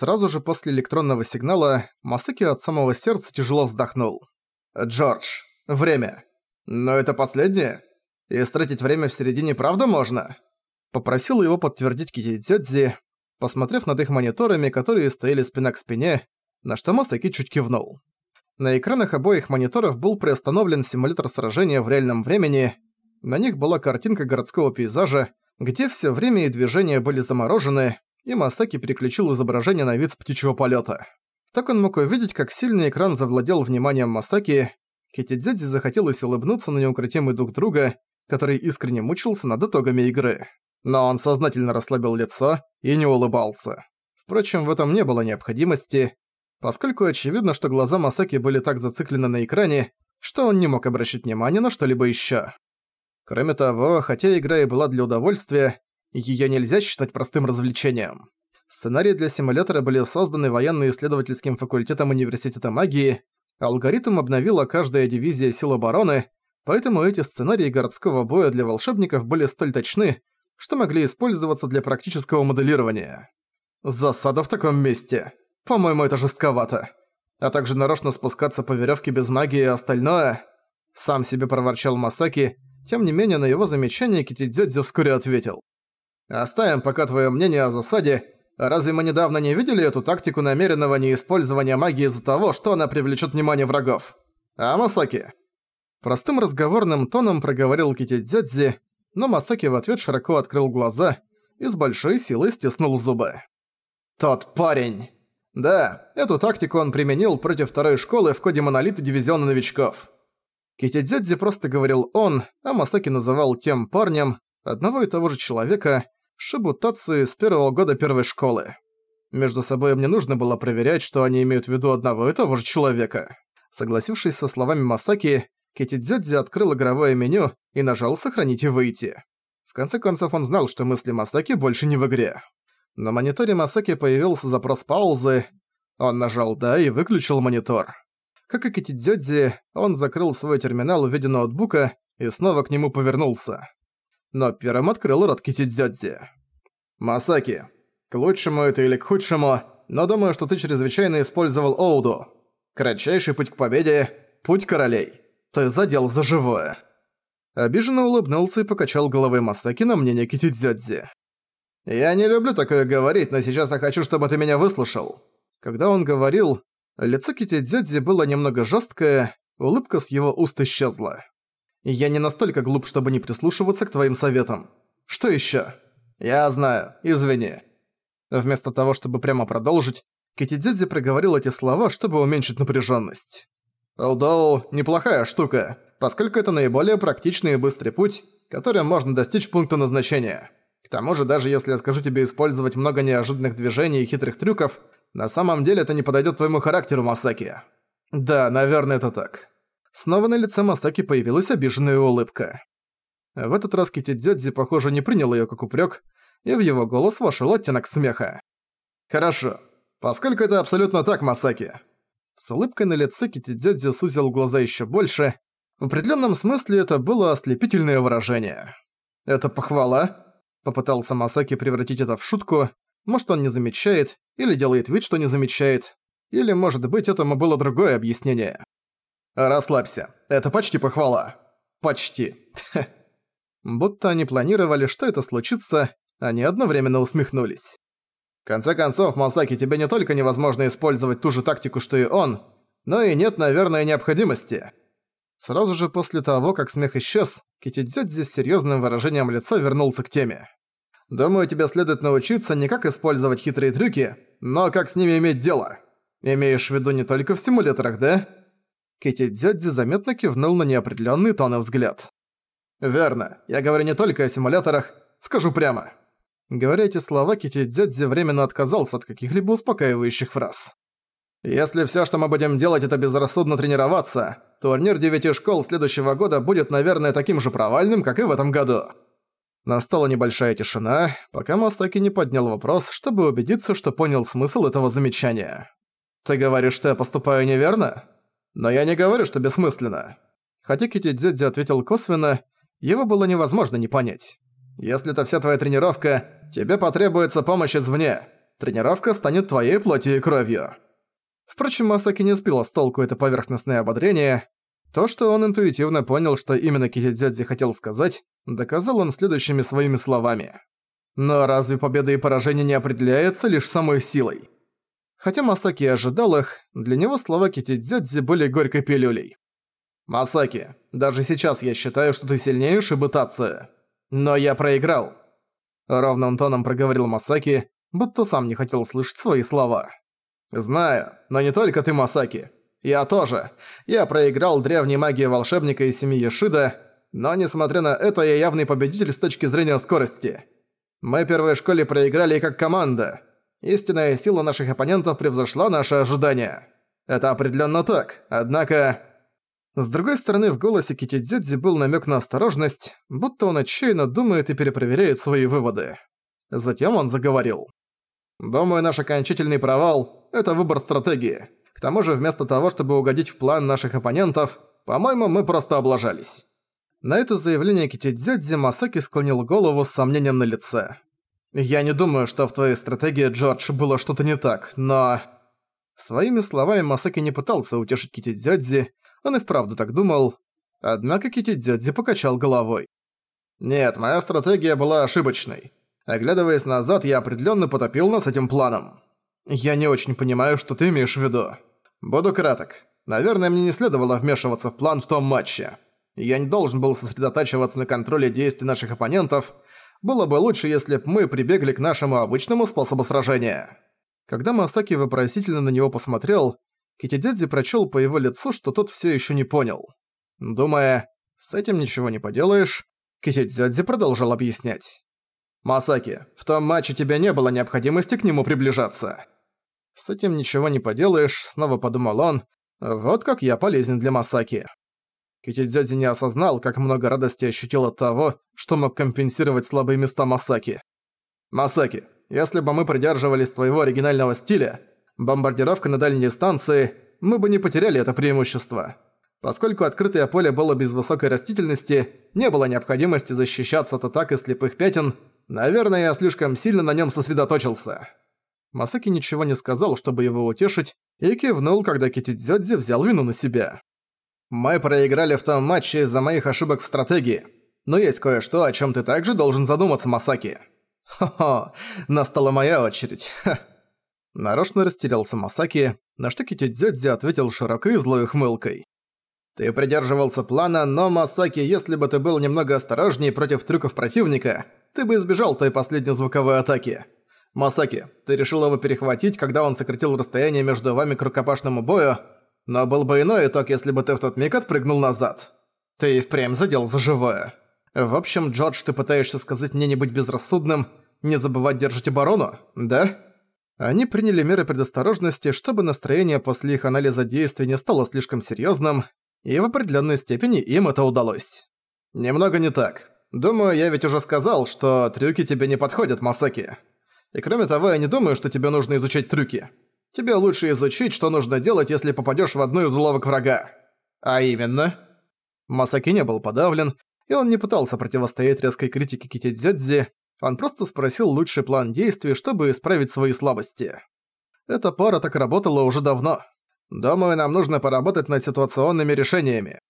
Сразу же после электронного сигнала Масаки от самого сердца тяжело вздохнул. «Джордж, время. Но это последнее? И истратить время в середине правда можно?» Попросил его подтвердить Китидзёдзи, посмотрев над их мониторами, которые стояли спина к спине, на что Масаки чуть кивнул. На экранах обоих мониторов был приостановлен симулятор сражения в реальном времени, на них была картинка городского пейзажа, где все время и движения были заморожены, и Масаки переключил изображение на вид с птичьего полета. Так он мог увидеть, как сильный экран завладел вниманием Масаки. Китидзёдзи захотелось улыбнуться на неукротимый дух друга, который искренне мучился над итогами игры. Но он сознательно расслабил лицо и не улыбался. Впрочем, в этом не было необходимости, поскольку очевидно, что глаза Масаки были так зациклены на экране, что он не мог обращать внимание на что-либо ещё. Кроме того, хотя игра и была для удовольствия, её нельзя считать простым развлечением. Сценарии для симулятора были созданы военно-исследовательским факультетом Университета магии, алгоритм обновила каждая дивизия сил обороны, поэтому эти сценарии городского боя для волшебников были столь точны, что могли использоваться для практического моделирования. Засада в таком месте. По-моему, это жестковато. А также нарочно спускаться по верёвке без магии и остальное. Сам себе проворчал Масаки, тем не менее, на его замечание Китидзёдзи вскоре ответил. «Оставим пока твое мнение о засаде. Разве мы недавно не видели эту тактику намеренного неиспользования магии из-за того, что она привлечет внимание врагов? А, Масаки?» Простым разговорным тоном проговорил Китидзёдзи, но Масаки в ответ широко открыл глаза и с большой силой стиснул зубы. «Тот парень!» Да, эту тактику он применил против второй школы в коде монолита дивизиона новичков. Китидзёдзи просто говорил он, а Масаки называл тем парнем одного и того же человека Шибутацию с первого года первой школы. Между собой мне нужно было проверять, что они имеют в виду одного и того же человека. Согласившись со словами Масаки, Китидзёдзи открыл игровое меню и нажал «Сохранить и выйти». В конце концов он знал, что мысли Масаки больше не в игре. На мониторе Масаки появился запрос паузы. Он нажал «Да» и выключил монитор. Как и Китидзёдзи, он закрыл свой терминал в виде ноутбука и снова к нему повернулся. Но первым открыл рот Китидзёдзи. «Масаки, к лучшему это или к худшему, но думаю, что ты чрезвычайно использовал Оуду. Кратчайший путь к победе – путь королей. Ты задел за живое». Обиженно улыбнулся и покачал головой Масаки на мнение Китидзёдзи. «Я не люблю такое говорить, но сейчас я хочу, чтобы ты меня выслушал». Когда он говорил, Лицо Китидзёдзи было немного жесткое, улыбка с его уст исчезла. «Я не настолько глуп, чтобы не прислушиваться к твоим советам. Что еще? «Я знаю, извини». Вместо того, чтобы прямо продолжить, Китидзёдзи проговорил эти слова, чтобы уменьшить напряженность. «Олдоу – неплохая штука, поскольку это наиболее практичный и быстрый путь, которым можно достичь пункта назначения. К тому же, даже если я скажу тебе использовать много неожиданных движений и хитрых трюков – на самом деле это не подойдет твоему характеру, Масаки. Да, наверное, это так. Снова на лице Масаки появилась обиженная улыбка. В этот раз Китидзёдзи, похоже, не принял её как упрёк, и в его голос вошёл оттенок смеха. «Хорошо. Поскольку это абсолютно так, Масаки». С улыбкой на лице Китидзёдзи сузил глаза ещё больше. В определённом смысле это было ослепительное выражение. «Это похвала?» Попытался Масаки превратить это в шутку, может, он не замечает, или делает вид, что не замечает, или, может быть, этому было другое объяснение. «Расслабься, это почти похвала. Почти». Будто они планировали, что это случится, они одновременно усмехнулись. В конце концов, Масаки, тебе не только невозможно использовать ту же тактику, что и он, но и нет, наверное, необходимости. Сразу же после того, как смех исчез, Китидзёдзи с серьёзным выражением лица вернулся к теме. Думаю, тебе следует научиться не как использовать хитрые трюки, но как с ними иметь дело. Имеешь в виду не только в симуляторах, да?» Кити Дзёдзи заметно кивнул на неопределённый тон и взгляд. «Верно. Я говорю не только о симуляторах. Скажу прямо». Говоря эти слова, Кити Дзёдзи временно отказался от каких-либо успокаивающих фраз. «Если всё, что мы будем делать, это безрассудно тренироваться, турнир девяти школ следующего года будет, наверное, таким же провальным, как и в этом году». Настала небольшая тишина, пока Масаки не поднял вопрос, чтобы убедиться, что понял смысл этого замечания. «Ты говоришь, что я поступаю неверно? Но я не говорю, что бессмысленно». Хотя Китидзёдзи ответил косвенно, его было невозможно не понять. «Если это вся твоя тренировка, тебе потребуется помощь извне. Тренировка станет твоей плотью и кровью. Впрочем, Масаки не сбила с толку это поверхностное ободрение. То, что он интуитивно понял, что именно Китидзядзи хотел сказать, доказал он следующими своими словами. Но разве победа и поражение не определяются лишь самой силой? Хотя Масаки ожидал их, для него слова Китидзядзи были горькой пилюлей. «Масаки, даже сейчас я считаю, что ты сильнее Шибутации. Но я проиграл». Ровным тоном проговорил Масаки, будто сам не хотел слышать свои слова. «Знаю, но не только ты, Масаки. Я тоже. Я проиграл древней магии волшебника из семьи Йошида, но несмотря на это, я явный победитель с точки зрения скорости. Мы в первой школе проиграли как команда. Истинная сила наших оппонентов превзошла наши ожидания. Это определенно так, однако... С другой стороны, в голосе Китидзёдзи был намек на осторожность, будто он отчаянно думает и перепроверяет свои выводы. Затем он заговорил. «Думаю, наш окончательный провал – это выбор стратегии. К тому же, вместо того, чтобы угодить в план наших оппонентов, по-моему, мы просто облажались». На это заявление Китидзёдзи Масаки склонил голову с сомнением на лице. «Я не думаю, что в твоей стратегии, Джордж, было что-то не так, но...» Своими словами Масаки не пытался утешить Китидзёдзи, он и вправду так думал. Однако Китидзёдзи покачал головой. «Нет, моя стратегия была ошибочной. Оглядываясь назад, я определенно потопил нас этим планом. Я не очень понимаю, что ты имеешь в виду. Буду краток. Наверное, мне не следовало вмешиваться в план в том матче. Я не должен был сосредотачиваться на контроле действий наших оппонентов. Было бы лучше, если бы мы прибегли к нашему обычному способу сражения». Когда Масаки вопросительно на него посмотрел, Китидзядзи прочел по его лицу, что тот все еще не понял. Думая, с этим ничего не поделаешь, Китидзядзи продолжал объяснять. «Масаки, в том матче тебе не было необходимости к нему приближаться». С этим ничего не поделаешь, снова подумал он, вот как я полезен для Масаки. Китидзядзи не осознал, как много радости ощутил от того, что мог компенсировать слабые места Масаки. «Масаки, если бы мы придерживались твоего оригинального стиля, бомбардировка на дальней дистанции, мы бы не потеряли это преимущество. Поскольку открытое поле было без высокой растительности, не было необходимости защищаться от атак и слепых пятен, наверное, я слишком сильно на нем сосредоточился. Масаки ничего не сказал, чтобы его утешить, и кивнул, когда Китидзёдзи взял вину на себя. «Мы проиграли в том матче из-за моих ошибок в стратегии. Но есть кое-что, о чем ты также должен задуматься, Масаки». «Хо-хо, настала моя очередь, ха». Нарочно растерялся Масаки, на что Китидзёдзи ответил широкой злой ухмылкой. «Ты придерживался плана, но, Масаки, если бы ты был немного осторожнее против трюков противника, ты бы избежал той последней звуковой атаки. Масаки, ты решил его перехватить, когда он сократил расстояние между вами к рукопашному бою, но был бы иной итог, если бы ты в тот миг отпрыгнул назад. Ты и впрямь задел за живое. В общем, Джордж, ты пытаешься сказать мне не быть безрассудным, не забывать держать оборону, да?» Они приняли меры предосторожности, чтобы настроение после их анализа действий не стало слишком серьёзным, и в определенной степени им это удалось. «Немного не так. Думаю, я ведь уже сказал, что трюки тебе не подходят, Масаки. И кроме того, я не думаю, что тебе нужно изучать трюки. Тебе лучше изучить, что нужно делать, если попадёшь в одну из уловок врага. А именно...» Масаки не был подавлен, и он не пытался противостоять резкой критике Китидзёдзи, он просто спросил лучший план действий, чтобы исправить свои слабости. Эта пара так работала уже давно. Думаю, нам нужно поработать над ситуационными решениями.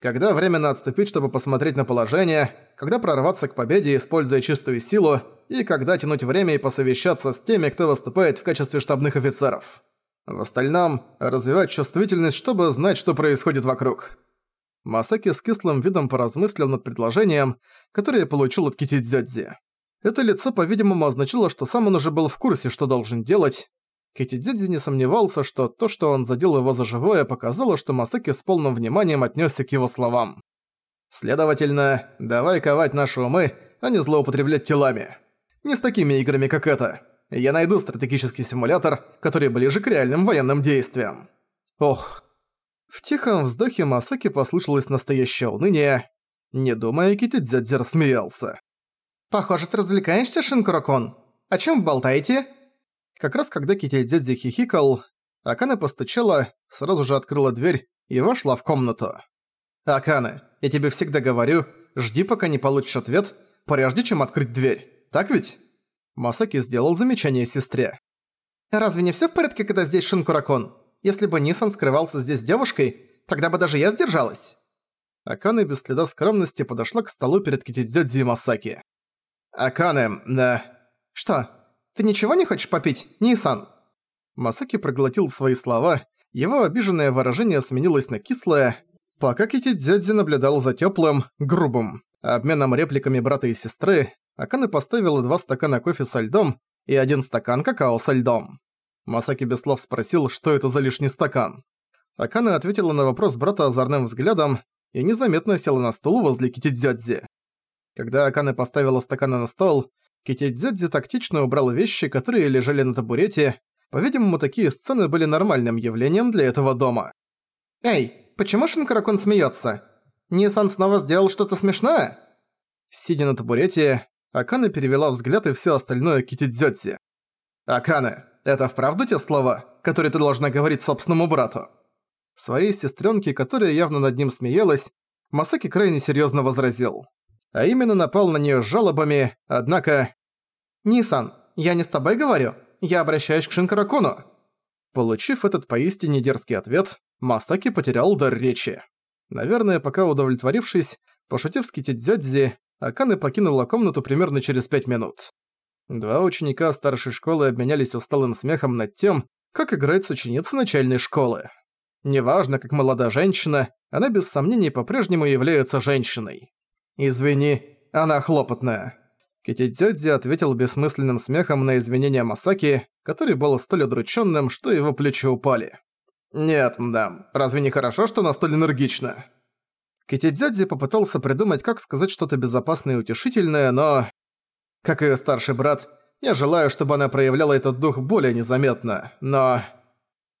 Когда временно отступить, чтобы посмотреть на положение, когда прорваться к победе, используя чистую силу, и когда тянуть время и посовещаться с теми, кто выступает в качестве штабных офицеров. В остальном, развивать чувствительность, чтобы знать, что происходит вокруг. Масаки с кислым видом поразмыслил над предложением, которое получил от Китидзёдзи. Это лицо, по-видимому, означало, что сам он уже был в курсе, что должен делать. Китидзидзи не сомневался, что то, что он задел его за живое, показало, что Масаки с полным вниманием отнесся к его словам. «Следовательно, давай ковать наши умы, а не злоупотреблять телами. Не с такими играми, как это. Я найду стратегический симулятор, который ближе к реальным военным действиям». Ох. В тихом вздохе Масаки послышалось настоящее уныние. Не думая, Китидзядзи рассмеялся. «Похоже, ты развлекаешься, Шинкуракон? О чем болтаете?» Как раз когда Китядзядзи хихикал, Акана постучала, сразу же открыла дверь и вошла в комнату. «Акана, я тебе всегда говорю, жди, пока не получишь ответ, прежде чем открыть дверь. Так ведь?» Масаки сделал замечание сестре. «Разве не всё в порядке, когда здесь Шинкуракон? Если бы Нисан скрывался здесь с девушкой, тогда бы даже я сдержалась». Акана без следа скромности подошла к столу перед Китидзёдзи и Масаки. «Акане, да...» «Что, ты ничего не хочешь попить, Нисан?» Масаки проглотил свои слова, его обиженное выражение сменилось на кислое, пока Китидзёдзи наблюдал за тёплым, грубым, обменом репликами брата и сестры, Акана поставила два стакана кофе со льдом и один стакан какао со льдом. Масаки без слов спросил, что это за лишний стакан. Акана ответила на вопрос брата озорным взглядом и незаметно села на стул возле Китидзёдзи. Когда Акана поставила стаканы на стол, Китидзёдзи тактично убрал вещи, которые лежали на табурете. По-видимому, такие сцены были нормальным явлением для этого дома. «Эй, почему Шинкаракон смеётся? Нисан снова сделал что-то смешное?» Сидя на табурете, Акана перевела взгляд и всё остальное Китидзёдзи. «Акана, это вправду те слова, которые ты должна говорить собственному брату?» Своей сестрёнке, которая явно над ним смеялась, Масаки крайне серьёзно возразил. А именно напал на неё жалобами, однако... «Нисан, я не с тобой говорю, я обращаюсь к Шинкаракуну». Получив этот поистине дерзкий ответ, Масаки потерял дар речи. Наверное, пока удовлетворившись, пошутив с Китидзёдзи, Аканы покинула комнату примерно через пять минут. Два ученика старшей школы обменялись усталым смехом над тем, как играть с ученицей начальной школы. Неважно, как молода женщина, она без сомнений по-прежнему является женщиной. «Извини, она хлопотная». Китидзёдзи ответил бессмысленным смехом на извинения Масаки, который был столь удрученным, что его плечи упали. «Нет, мдам, разве не хорошо, что она столь энергична?» Китидзёдзи попытался придумать, как сказать что-то безопасное и утешительное, но... Как и старший брат, я желаю, чтобы она проявляла этот дух более незаметно, но...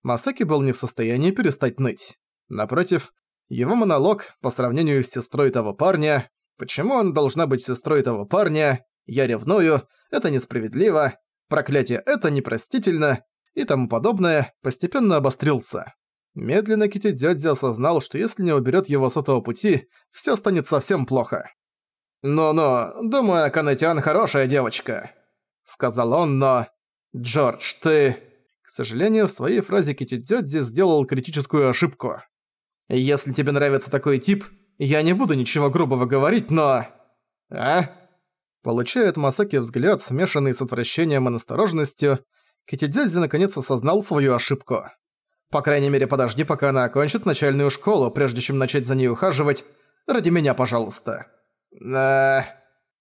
Масаки был не в состоянии перестать ныть. Напротив, его монолог, по сравнению с сестрой того парня, почему он должна быть сестрой того парня, я ревную, это несправедливо, проклятие это непростительно и тому подобное, постепенно обострился. Медленно Кити Дядзи осознал, что если не уберет его с этого пути, все станет совсем плохо. «Ну-ну, думаю, Канетиан хорошая девочка», — сказал он, но... «Джордж, ты...» К сожалению, в своей фразе Кити Дядзи сделал критическую ошибку. «Если тебе нравится такой тип, я не буду ничего грубого говорить, но...» «А?» От Масаки взгляд, смешанный с отвращением и настороженностью, Китидзядзи наконец осознал свою ошибку. По крайней мере, подожди, пока она окончит начальную школу, прежде чем начать за ней ухаживать. Ради меня, пожалуйста. Да.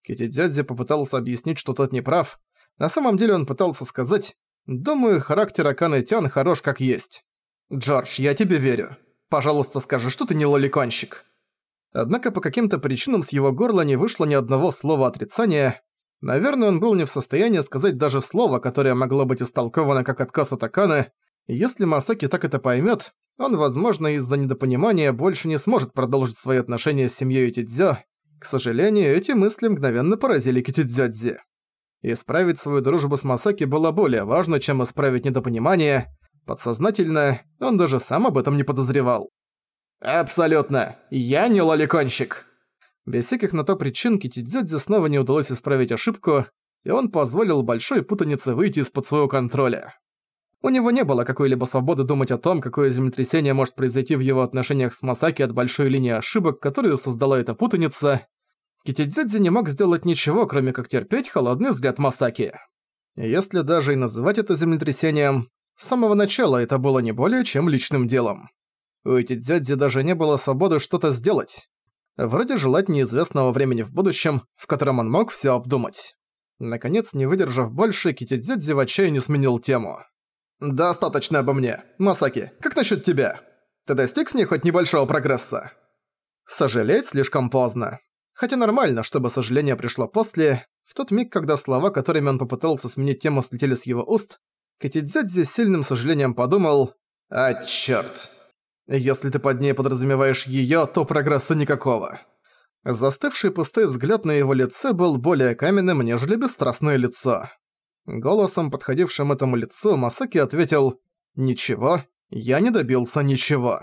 Кити дядя попытался объяснить, что тот не прав. На самом деле он пытался сказать, «Думаю, характер Аканы Тян хорош как есть. Джордж, я тебе верю. Пожалуйста, скажи, что ты не лоликонщик». Однако по каким-то причинам с его горла не вышло ни одного слова отрицания. Наверное, он был не в состоянии сказать даже слово, которое могло быть истолковано как отказ от Аканы, если Масаки так это поймет, он, возможно, из-за недопонимания больше не сможет продолжить свои отношения с семьей Тидзё. К сожалению, эти мысли мгновенно поразили Китидзёдзи. Исправить свою дружбу с Масаки было более важно, чем исправить недопонимание. Подсознательно, он даже сам об этом не подозревал. «Абсолютно. Я не лоликонщик». Без всяких на то причин Китидзёдзи снова не удалось исправить ошибку, и он позволил большой путанице выйти из-под своего контроля. У него не было какой-либо свободы думать о том, какое землетрясение может произойти в его отношениях с Масаки от большой линии ошибок, которую создала эта путаница. Китидзёдзи не мог сделать ничего, кроме как терпеть холодный взгляд Масаки. Если даже и называть это землетрясением, с самого начала это было не более чем личным делом. У Китидзёдзи даже не было свободы что-то сделать. Вроде желать неизвестного времени в будущем, в котором он мог всё обдумать. Наконец, не выдержав больше, Китидзёдзи в отчаянии сменил тему. «Достаточно обо мне. Масаки, как насчет тебя? Ты достиг с ней хоть небольшого прогресса?» Сожалеть слишком поздно. Хотя нормально, чтобы сожаление пришло после. В тот миг, когда слова, которыми он попытался сменить тему, слетели с его уст, Катидзядзи с сильным сожалением подумал «А, чёрт! Если ты под ней подразумеваешь её, то прогресса никакого». Застывший пустой взгляд на его лице был более каменным, нежели бесстрастное лицо. Голосом, подходившим этому лицу, Масаки ответил «Ничего, я не добился ничего».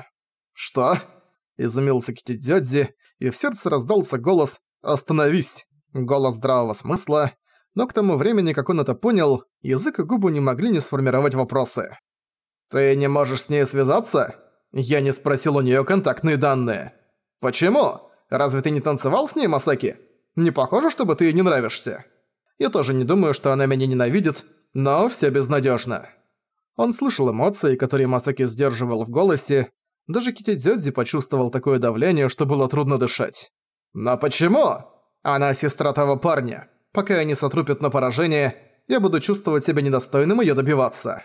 «Что?» – изумился Китидзёдзи, и в сердце раздался голос «Остановись!» Голос здравого смысла, Но к тому времени, как он это понял, язык и губы не могли не сформировать вопросы. «Ты не можешь с ней связаться?» Я не спросил у неё контактные данные. «Почему? Разве ты не танцевал с ней, Масаки? Не похоже, чтобы ты ей не нравишься?» Я тоже не думаю, что она меня ненавидит, но всё безнадёжно. Он слышал эмоции, которые Масаки сдерживал в голосе. Даже Китидзёдзи почувствовал такое давление, что было трудно дышать. «Но почему? Она сестра того парня. Пока я не сотру на поражение, я буду чувствовать себя недостойным её добиваться».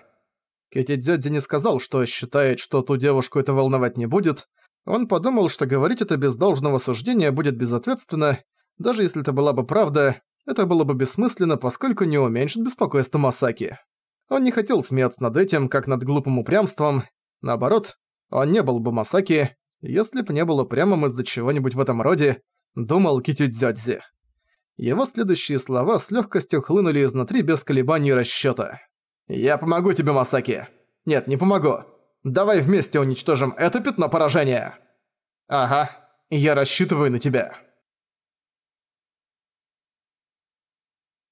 Китидзёдзи не сказал, что считает, что ту девушку это волновать не будет. Он подумал, что говорить это без должного суждения будет безответственно. Даже если это была бы правда, это было бы бессмысленно, поскольку не уменьшит беспокойство Масаки. Он не хотел смеяться над этим, как над глупым упрямством. Наоборот, он не был бы Масаки, если б не был упрямым из-за чего-нибудь в этом роде, думал Китидзёдзи. Его следующие слова с легкостью хлынули изнутри без колебаний и расчёта. «Я помогу тебе, Масаки!» «Нет, не помогу! Давай вместе уничтожим это пятно поражения!» «Ага, я рассчитываю на тебя!»